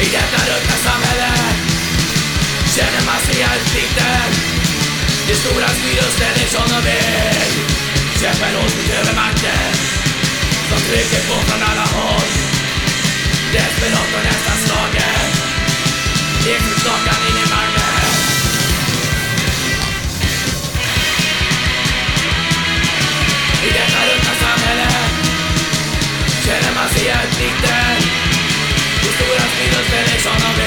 I detta ruttna samhälle känner man sig allt liten Det stora styr och ställer som de vill. Kämpar åt utöver makten. som trycker på från alla håll. Desperat och nästan slagen. Leksaksstakan in i vagnen I detta ruttna samhälle känner man sig allt liten stora styr och